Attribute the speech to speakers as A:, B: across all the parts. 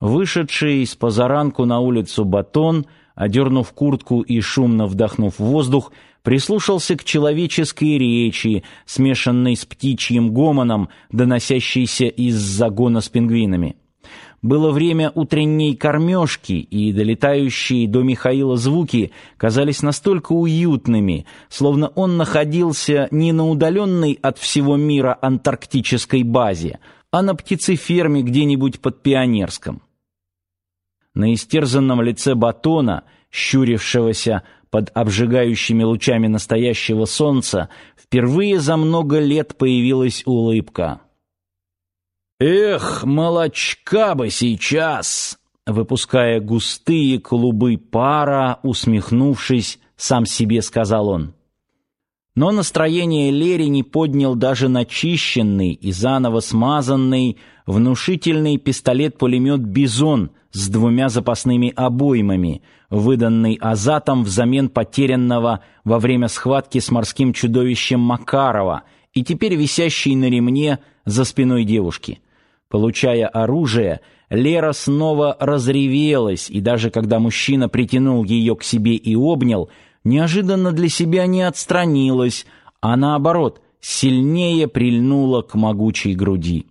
A: Вышедший из позаранку на улицу Батон, одернув куртку и шумно вдохнув воздух, прислушался к человеческой речи, смешанной с птичьим гомоном, доносящейся из загона с пингвинами. Было время утренней кормежки, и долетающие до Михаила звуки казались настолько уютными, словно он находился не на удаленной от всего мира антарктической базе, а на птицеферме где-нибудь под Пионерском. На истерзанном лице Батона, щурившегося под обжигающими лучами настоящего солнца, впервые за много лет появилась улыбка. «Эх, молочка бы сейчас!» Выпуская густые клубы пара, усмехнувшись, сам себе сказал он. Но настроение Лери не поднял даже начищенный и заново смазанный внушительный пистолет-пулемет «Бизон» с двумя запасными обоймами, выданный Азатом взамен потерянного во время схватки с морским чудовищем Макарова и теперь висящий на ремне за спиной девушки. Получая оружие, Лера снова разревелась, и даже когда мужчина притянул ее к себе и обнял, неожиданно для себя не отстранилась, а наоборот, сильнее прильнула к могучей груди.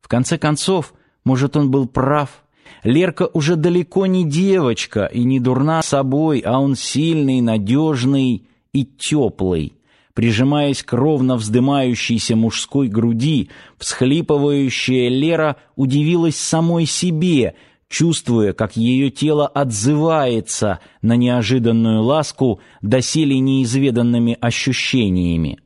A: В конце концов, может, он был прав. Лерка уже далеко не девочка и не дурна собой, а он сильный, надежный и теплый. Прижимаясь к ровно вздымающейся мужской груди, всхлипывающая Лера удивилась самой себе — чувствуя, как ее тело отзывается на неожиданную ласку доселе неизведанными ощущениями.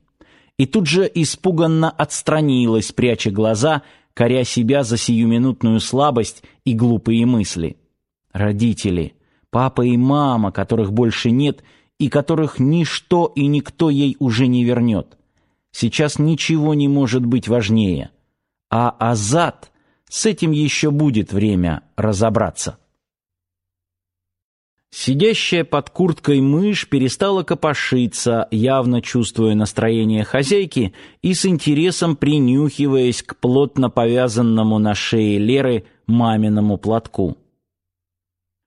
A: И тут же испуганно отстранилась, пряча глаза, коря себя за сиюминутную слабость и глупые мысли. Родители, папа и мама, которых больше нет и которых ничто и никто ей уже не вернет. Сейчас ничего не может быть важнее. А Азат — с этим еще будет время разобраться. Сидящая под курткой мышь перестала копошиться, явно чувствуя настроение хозяйки и с интересом принюхиваясь к плотно повязанному на шее Леры маминому платку.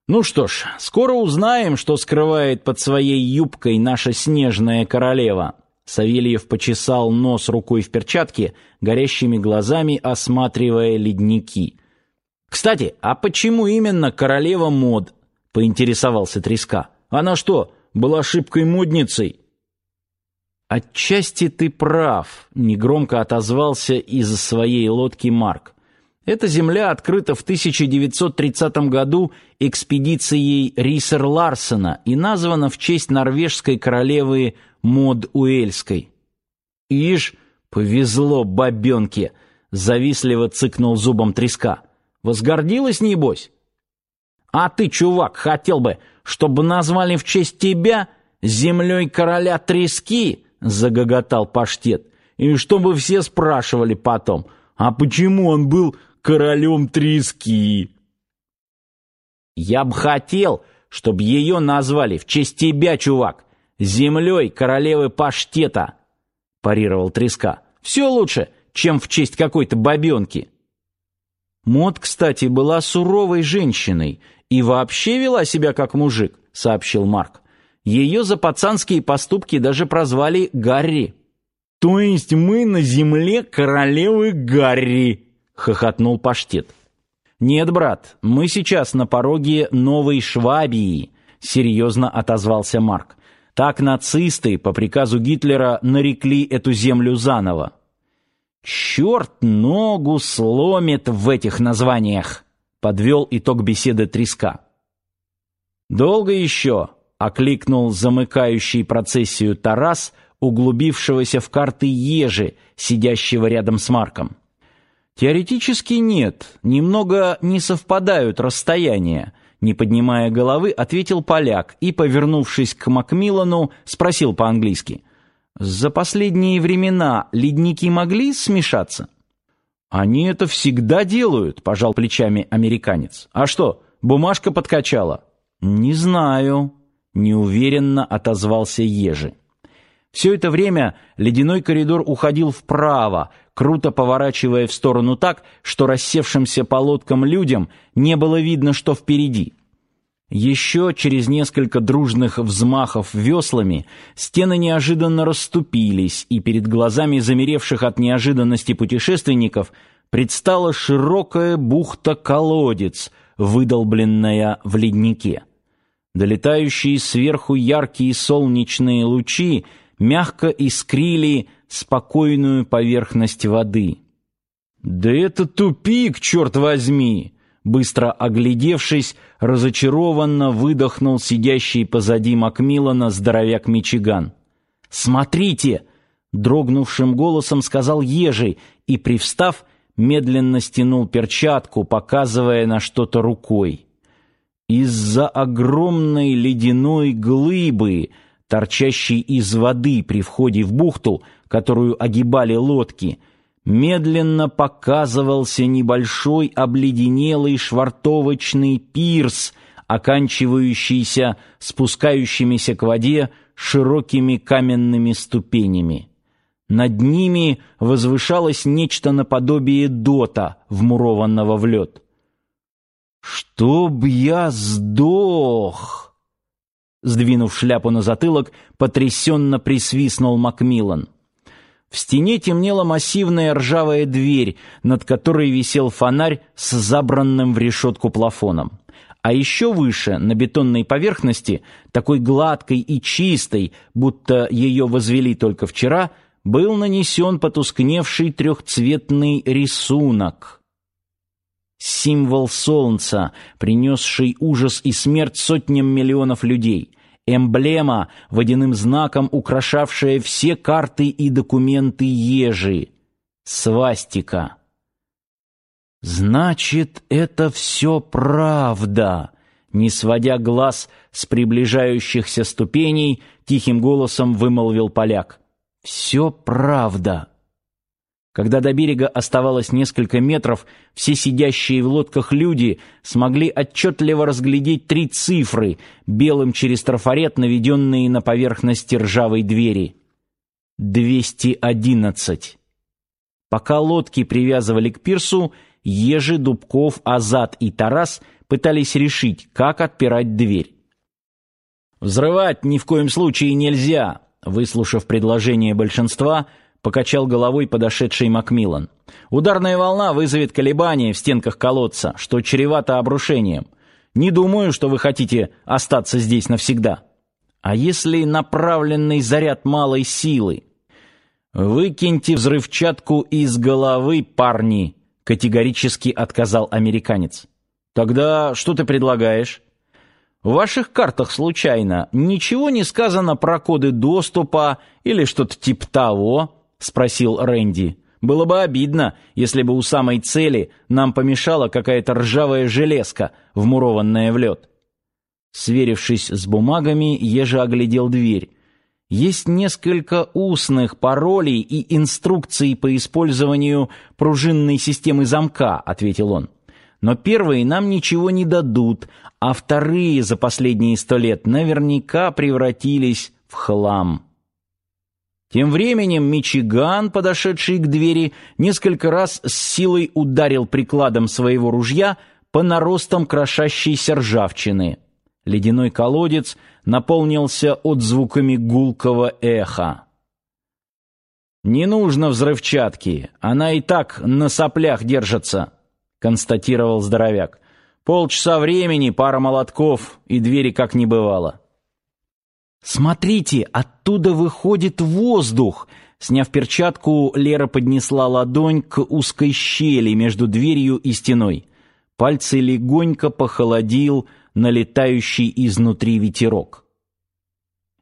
A: Ну что ж, скоро узнаем, что скрывает под своей юбкой наша снежная королева. Савельев почесал нос рукой в перчатке, горящими глазами осматривая ледники. «Кстати, а почему именно королева мод?» — поинтересовался Треска. «Она что, была ошибкой модницей?» «Отчасти ты прав», — негромко отозвался из своей лодки Марк. Эта земля открыта в 1930 году экспедицией Рисер Ларсена и названа в честь норвежской королевы Мод Уэльской. «Ишь, повезло бабенке!» — завистливо цыкнул зубом треска. «Возгордилась, небось?» «А ты, чувак, хотел бы, чтобы назвали в честь тебя землей короля трески?» — загоготал паштет. «И чтобы все спрашивали потом, а почему он был королем трески. Я бы хотел, чтобы ее назвали в честь тебя, чувак, землей королевы паштета, парировал треска. Все лучше, чем в честь какой-то бабенки. Мод, кстати, была суровой женщиной и вообще вела себя как мужик, сообщил Марк. Ее за пацанские поступки даже прозвали Гарри. То есть мы на земле королевы Гарри, хохотнул паштет. Нет, брат, мы сейчас на пороге новой Швабии, серьезно отозвался Марк. Так нацисты по приказу Гитлера нарекли эту землю заново. Черт ногу сломит в этих названиях, подвел итог беседы Треска. Долго еще, окликнул замыкающий процессию Тарас, углубившегося в карты Ежи, сидящего рядом с Марком. Теоретически нет, немного не совпадают расстояния, не поднимая головы, ответил поляк и, повернувшись к Макмиллану, спросил по-английски: "За последние времена ледники могли смешаться?" "Они это всегда делают", пожал плечами американец. "А что, бумажка подкачала?" "Не знаю", неуверенно отозвался Ежи. Все это время ледяной коридор уходил вправо, круто поворачивая в сторону так, что рассевшимся по лодкам людям не было видно, что впереди. Еще через несколько дружных взмахов веслами стены неожиданно расступились, и перед глазами замеревших от неожиданности путешественников предстала широкая бухта-колодец, выдолбленная в леднике. Долетающие сверху яркие солнечные лучи мягко искрили спокойную поверхность воды. «Да это тупик, черт возьми!» Быстро оглядевшись, разочарованно выдохнул сидящий позади Макмиллана здоровяк Мичиган. «Смотрите!» — дрогнувшим голосом сказал Ежей и, привстав, медленно стянул перчатку, показывая на что-то рукой. Из-за огромной ледяной глыбы, торчащей из воды при входе в бухту, которую огибали лодки, — медленно показывался небольшой обледенелый швартовочный пирс, оканчивающийся спускающимися к воде широкими каменными ступенями. Над ними возвышалось нечто наподобие дота, вмурованного в лед. «Чтоб я сдох!» Сдвинув шляпу на затылок, потрясенно присвистнул Макмиллан. В стене темнела массивная ржавая дверь, над которой висел фонарь с забранным в решетку плафоном. А еще выше, на бетонной поверхности, такой гладкой и чистой, будто ее возвели только вчера, был нанесен потускневший трехцветный рисунок. Символ солнца, принесший ужас и смерть сотням миллионов людей — эмблема, водяным знаком украшавшая все карты и документы Ежи. Свастика. «Значит, это все правда!» Не сводя глаз с приближающихся ступеней, тихим голосом вымолвил поляк. «Все правда!» Когда до берега оставалось несколько метров, все сидящие в лодках люди смогли отчетливо разглядеть три цифры, белым через трафарет наведенные на поверхность ржавой двери. 211. Пока лодки привязывали к пирсу, Ежи, Дубков, Азат и Тарас пытались решить, как отпирать дверь. «Взрывать ни в коем случае нельзя», выслушав предложение большинства, покачал головой подошедший Макмиллан. Ударная волна вызовет колебания в стенках колодца, что чревато обрушением. Не думаю, что вы хотите остаться здесь навсегда. А если направленный заряд малой силы? Выкиньте взрывчатку из головы, парни, категорически отказал американец. Тогда что ты предлагаешь? В ваших картах случайно ничего не сказано про коды доступа или что-то типа того? Спросил Рэнди. Было бы обидно, если бы у самой цели нам помешала какая-то ржавая железка, вмурованная в лед. Сверившись с бумагами, Ежа оглядел дверь. Есть несколько устных паролей и инструкций по использованию пружинной системы замка, ответил он. Но первые нам ничего не дадут, а вторые за последние сто лет наверняка превратились в хлам. Тем временем Мичиган, подошедший к двери, несколько раз с силой ударил прикладом своего ружья по наростам крошащейся ржавчины. Ледяной колодец наполнился отзвуками гулкого эха. «Не нужно взрывчатки, она и так на соплях держится», — констатировал здоровяк. «Полчаса времени, пара молотков, и двери как не бывало». «Смотрите, оттуда выходит воздух!» Сняв перчатку, Лера поднесла ладонь к узкой щели между дверью и стеной. Пальцы легонько похолодил налетающий изнутри ветерок.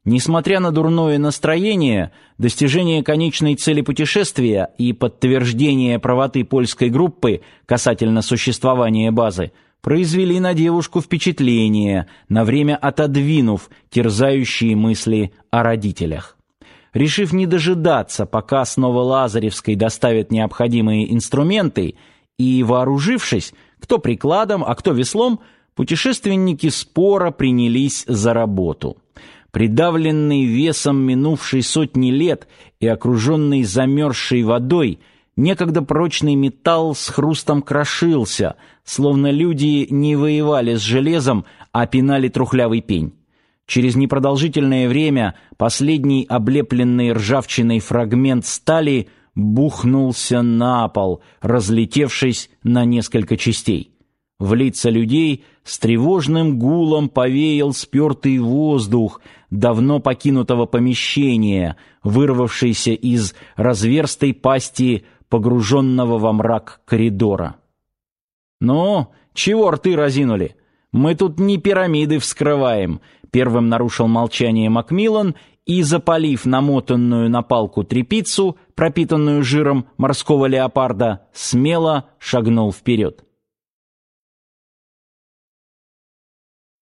A: Несмотря на дурное настроение, достижение конечной цели путешествия и подтверждение правоты польской группы касательно существования базы – произвели на девушку впечатление, на время отодвинув терзающие мысли о родителях. Решив не дожидаться, пока снова Лазаревской доставят необходимые инструменты, и вооружившись, кто прикладом, а кто веслом, путешественники споро принялись за работу. Придавленный весом минувшей сотни лет и окруженный замерзшей водой, некогда прочный металл с хрустом крошился, словно люди не воевали с железом, а пинали трухлявый пень. Через непродолжительное время последний облепленный ржавчиной фрагмент стали бухнулся на пол, разлетевшись на несколько частей. В лица людей с тревожным гулом повеял спертый воздух давно покинутого помещения, вырвавшийся из разверстой пасти погруженного во мрак коридора. «Ну, чего рты разинули? Мы тут не пирамиды вскрываем», — первым нарушил молчание Макмиллан и, запалив намотанную на палку тряпицу, пропитанную жиром морского леопарда, смело шагнул вперед.